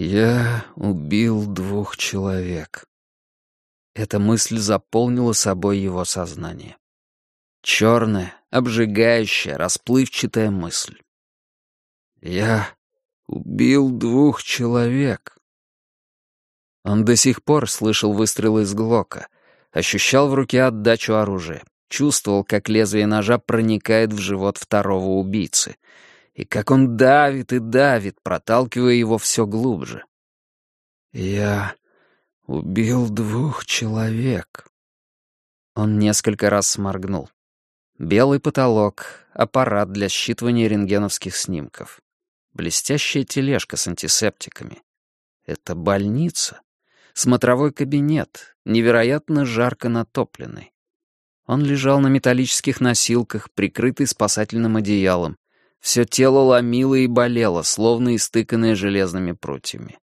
Я убил двух человек. Эта мысль заполнила собой его сознание. Черная, обжигающая, расплывчатая мысль. Я убил двух человек. Он до сих пор слышал выстрелы из Глока, ощущал в руке отдачу оружия, чувствовал, как лезвие ножа проникает в живот второго убийцы — и как он давит и давит, проталкивая его все глубже. «Я убил двух человек». Он несколько раз сморгнул. Белый потолок, аппарат для считывания рентгеновских снимков. Блестящая тележка с антисептиками. Это больница. Смотровой кабинет, невероятно жарко натопленный. Он лежал на металлических носилках, прикрытый спасательным одеялом, все тело ломило и болело, словно истыканное железными прутьями.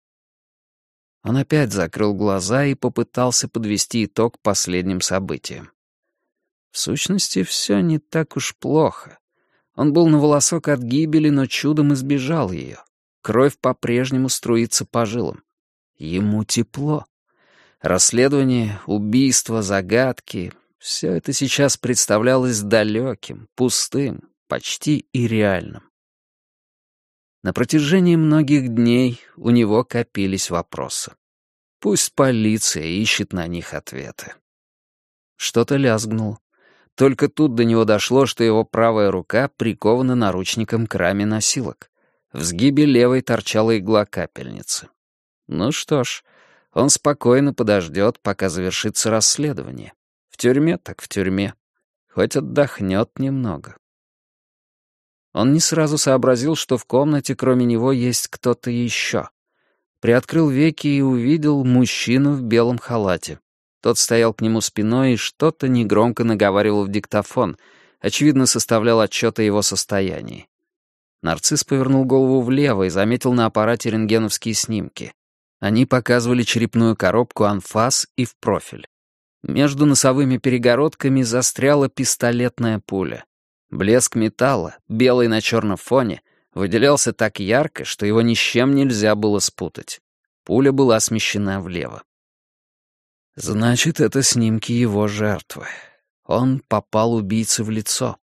Он опять закрыл глаза и попытался подвести итог последним событиям. В сущности, все не так уж плохо. Он был на волосок от гибели, но чудом избежал ее. Кровь по-прежнему струится по жилам. Ему тепло. Расследование, убийства, загадки — все это сейчас представлялось далеким, пустым, почти и реальным. На протяжении многих дней у него копились вопросы. Пусть полиция ищет на них ответы. Что-то лязгнуло. Только тут до него дошло, что его правая рука прикована наручником к раме носилок. В сгибе левой торчала игла капельницы. Ну что ж, он спокойно подождет, пока завершится расследование. В тюрьме так в тюрьме. Хоть отдохнет немного. Он не сразу сообразил, что в комнате кроме него есть кто-то еще. Приоткрыл веки и увидел мужчину в белом халате. Тот стоял к нему спиной и что-то негромко наговаривал в диктофон, очевидно, составлял отчет о его состоянии. Нарцисс повернул голову влево и заметил на аппарате рентгеновские снимки. Они показывали черепную коробку анфас и в профиль. Между носовыми перегородками застряла пистолетная пуля. Блеск металла, белый на черном фоне, выделялся так ярко, что его ни с чем нельзя было спутать. Пуля была смещена влево. Значит, это снимки его жертвы. Он попал убийце в лицо.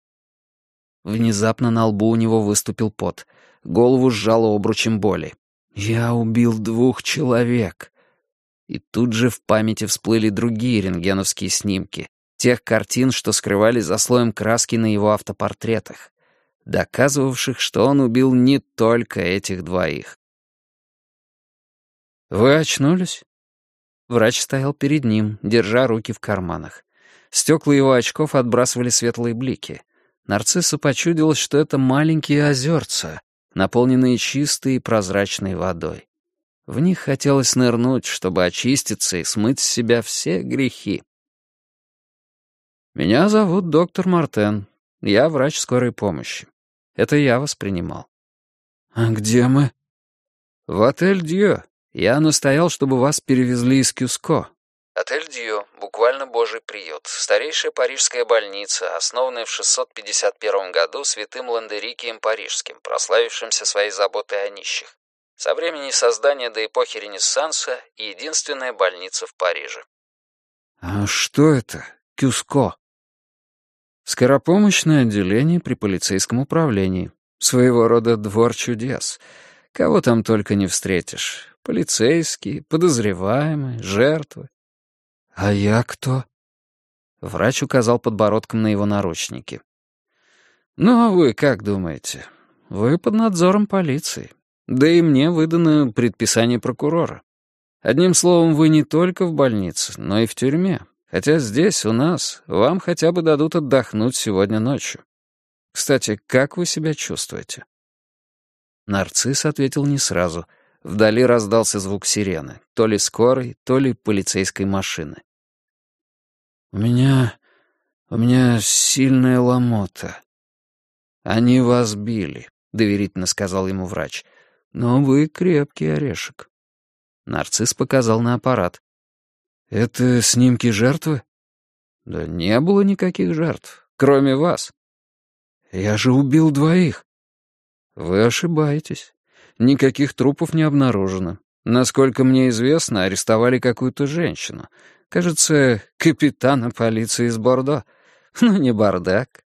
Внезапно на лбу у него выступил пот. Голову сжало обручем боли. «Я убил двух человек». И тут же в памяти всплыли другие рентгеновские снимки, тех картин, что скрывались за слоем краски на его автопортретах, доказывавших, что он убил не только этих двоих. «Вы очнулись?» Врач стоял перед ним, держа руки в карманах. Стекла его очков отбрасывали светлые блики. Нарциссу почудилось, что это маленькие озерца, наполненные чистой и прозрачной водой. В них хотелось нырнуть, чтобы очиститься и смыть с себя все грехи. «Меня зовут доктор Мартен. Я врач скорой помощи. Это я вас принимал». «А где мы?» «В отель Дьё. Я настоял, чтобы вас перевезли из Кюско». Отель Дьё, буквально божий приют, старейшая парижская больница, основанная в 651 году святым Ландерикием Парижским, прославившимся своей заботой о нищих. Со времени создания до эпохи Ренессанса единственная больница в Париже. «А что это, Кюско?» Скоропомощное отделение при полицейском управлении. Своего рода двор чудес. Кого там только не встретишь. Полицейские, подозреваемые, жертвы. «А я кто?» Врач указал подбородком на его наручники. «Ну, а вы как думаете? Вы под надзором полиции. Да и мне выдано предписание прокурора. Одним словом, вы не только в больнице, но и в тюрьме. Хотя здесь, у нас, вам хотя бы дадут отдохнуть сегодня ночью. Кстати, как вы себя чувствуете?» Нарцисс ответил не сразу. Вдали раздался звук сирены, то ли скорой, то ли полицейской машины. «У меня... у меня сильная ломота. Они вас били», — доверительно сказал ему врач. «Но вы крепкий орешек». Нарцисс показал на аппарат. «Это снимки жертвы?» «Да не было никаких жертв, кроме вас». «Я же убил двоих». «Вы ошибаетесь. Никаких трупов не обнаружено. Насколько мне известно, арестовали какую-то женщину. Кажется, капитана полиции из Бордо. Ну, не бардак.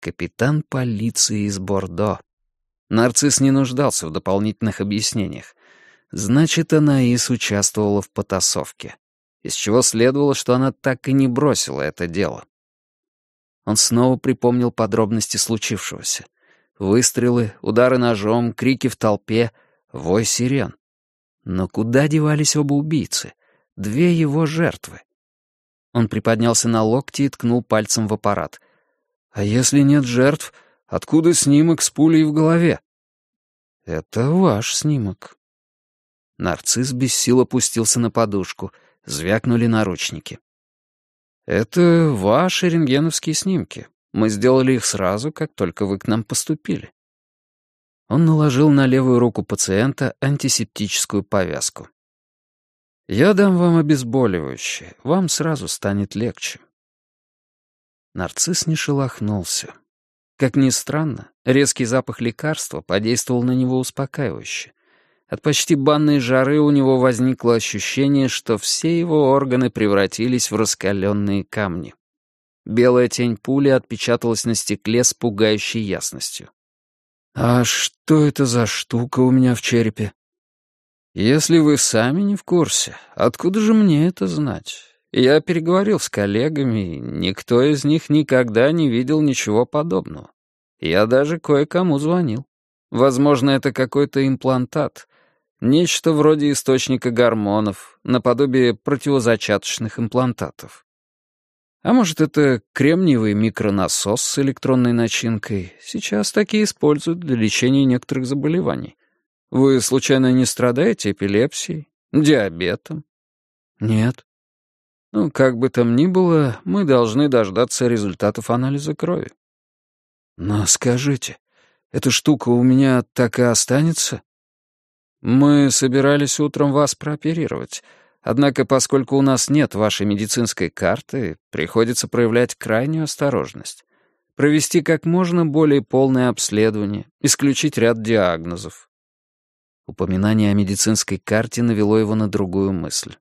Капитан полиции из Бордо. Нарцисс не нуждался в дополнительных объяснениях. Значит, Анаис участвовала в потасовке. Из чего следовало, что она так и не бросила это дело. Он снова припомнил подробности случившегося. Выстрелы, удары ножом, крики в толпе, вой сирен. Но куда девались оба убийцы? Две его жертвы. Он приподнялся на локти и ткнул пальцем в аппарат. «А если нет жертв, откуда снимок с пулей в голове?» «Это ваш снимок». Нарцисс без сил опустился на подушку. Звякнули наручники. «Это ваши рентгеновские снимки. Мы сделали их сразу, как только вы к нам поступили». Он наложил на левую руку пациента антисептическую повязку. «Я дам вам обезболивающее. Вам сразу станет легче». Нарцисс не шелохнулся. Как ни странно, резкий запах лекарства подействовал на него успокаивающе. От почти банной жары у него возникло ощущение, что все его органы превратились в раскаленные камни. Белая тень пули отпечаталась на стекле с пугающей ясностью. «А что это за штука у меня в черепе?» «Если вы сами не в курсе, откуда же мне это знать? Я переговорил с коллегами, никто из них никогда не видел ничего подобного. Я даже кое-кому звонил. Возможно, это какой-то имплантат, Нечто вроде источника гормонов, наподобие противозачаточных имплантатов. А может, это кремниевый микронасос с электронной начинкой? Сейчас такие используют для лечения некоторых заболеваний. Вы, случайно, не страдаете эпилепсией? Диабетом? Нет. Ну, как бы там ни было, мы должны дождаться результатов анализа крови. Но скажите, эта штука у меня так и останется? «Мы собирались утром вас прооперировать. Однако, поскольку у нас нет вашей медицинской карты, приходится проявлять крайнюю осторожность. Провести как можно более полное обследование, исключить ряд диагнозов». Упоминание о медицинской карте навело его на другую мысль.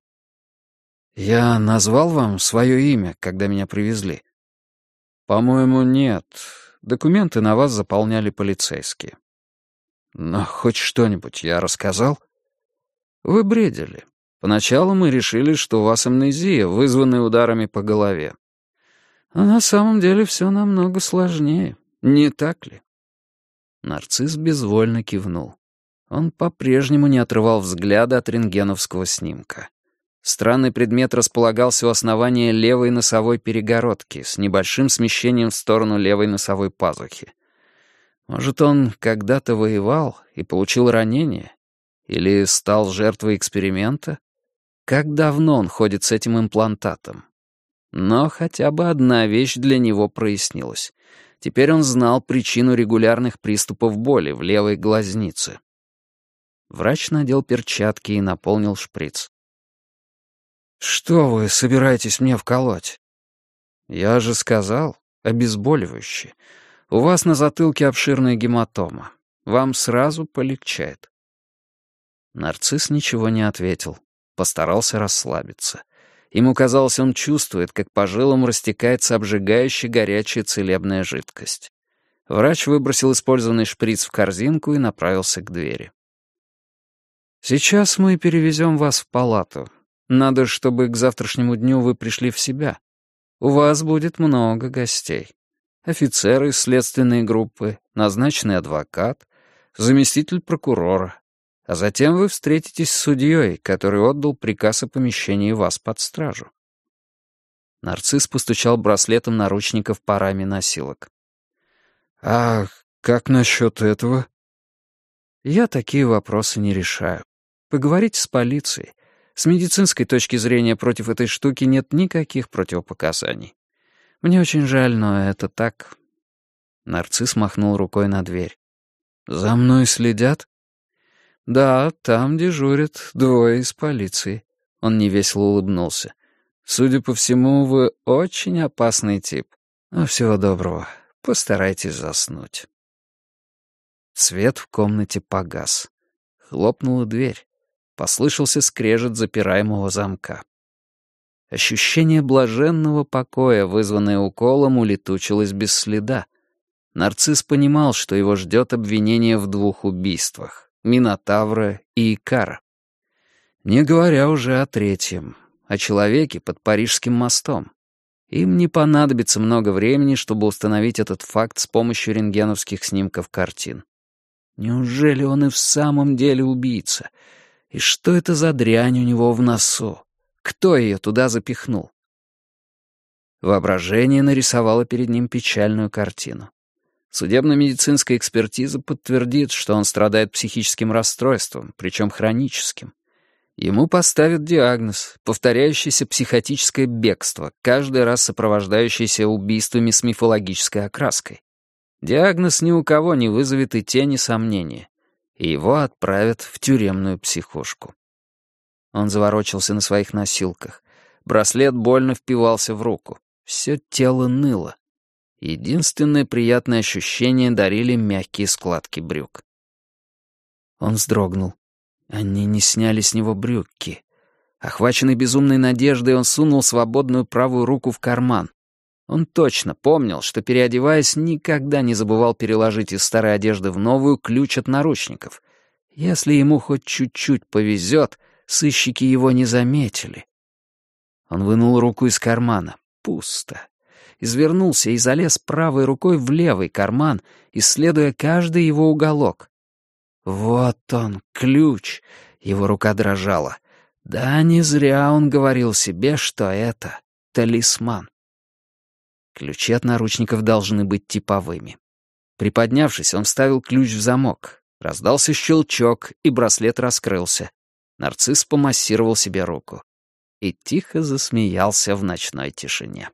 «Я назвал вам свое имя, когда меня привезли?» «По-моему, нет. Документы на вас заполняли полицейские». Но хоть что-нибудь я рассказал? Вы бредили. Поначалу мы решили, что у вас амнезия, вызванная ударами по голове. А на самом деле все намного сложнее, не так ли? Нарцисс безвольно кивнул. Он по-прежнему не отрывал взгляда от рентгеновского снимка. Странный предмет располагался у основания левой носовой перегородки с небольшим смещением в сторону левой носовой пазухи. Может, он когда-то воевал и получил ранение? Или стал жертвой эксперимента? Как давно он ходит с этим имплантатом? Но хотя бы одна вещь для него прояснилась. Теперь он знал причину регулярных приступов боли в левой глазнице. Врач надел перчатки и наполнил шприц. «Что вы собираетесь мне вколоть?» «Я же сказал, обезболивающее. У вас на затылке обширная гематома. Вам сразу полегчает». Нарцисс ничего не ответил. Постарался расслабиться. Ему казалось, он чувствует, как по жилам растекается обжигающая горячая целебная жидкость. Врач выбросил использованный шприц в корзинку и направился к двери. «Сейчас мы перевезем вас в палату. Надо, чтобы к завтрашнему дню вы пришли в себя. У вас будет много гостей» офицеры следственной группы, назначенный адвокат, заместитель прокурора. А затем вы встретитесь с судьей, который отдал приказ о помещении вас под стражу. Нарцисс постучал браслетом наручников по раме носилок. «А как насчет этого?» «Я такие вопросы не решаю. Поговорите с полицией. С медицинской точки зрения против этой штуки нет никаких противопоказаний. Мне очень жаль, но это так. Нарцисс махнул рукой на дверь. За мной следят? Да, там дежурят двое из полиции. Он невесело улыбнулся. Судя по всему, вы очень опасный тип. Ну, всего доброго. Постарайтесь заснуть. Свет в комнате погас. Хлопнула дверь. послышался скрежет запираемого замка. Ощущение блаженного покоя, вызванное уколом, улетучилось без следа. Нарцисс понимал, что его ждет обвинение в двух убийствах — Минотавра и Икара. Не говоря уже о третьем, о человеке под Парижским мостом. Им не понадобится много времени, чтобы установить этот факт с помощью рентгеновских снимков картин. Неужели он и в самом деле убийца? И что это за дрянь у него в носу? Кто ее туда запихнул? Воображение нарисовало перед ним печальную картину. Судебно-медицинская экспертиза подтвердит, что он страдает психическим расстройством, причем хроническим. Ему поставят диагноз — повторяющееся психотическое бегство, каждый раз сопровождающееся убийствами с мифологической окраской. Диагноз ни у кого не вызовет и тени сомнения, и его отправят в тюремную психушку. Он заворочился на своих носилках. Браслет больно впивался в руку. Все тело ныло. Единственное приятное ощущение дарили мягкие складки брюк. Он вздрогнул. Они не сняли с него брюки. Охваченный безумной надеждой, он сунул свободную правую руку в карман. Он точно помнил, что, переодеваясь, никогда не забывал переложить из старой одежды в новую ключ от наручников. Если ему хоть чуть-чуть повезет, Сыщики его не заметили. Он вынул руку из кармана. Пусто. Извернулся и залез правой рукой в левый карман, исследуя каждый его уголок. Вот он, ключ. Его рука дрожала. Да, не зря он говорил себе, что это талисман. Ключи от наручников должны быть типовыми. Приподнявшись, он вставил ключ в замок. Раздался щелчок, и браслет раскрылся. Нарцисс помассировал себе руку и тихо засмеялся в ночной тишине.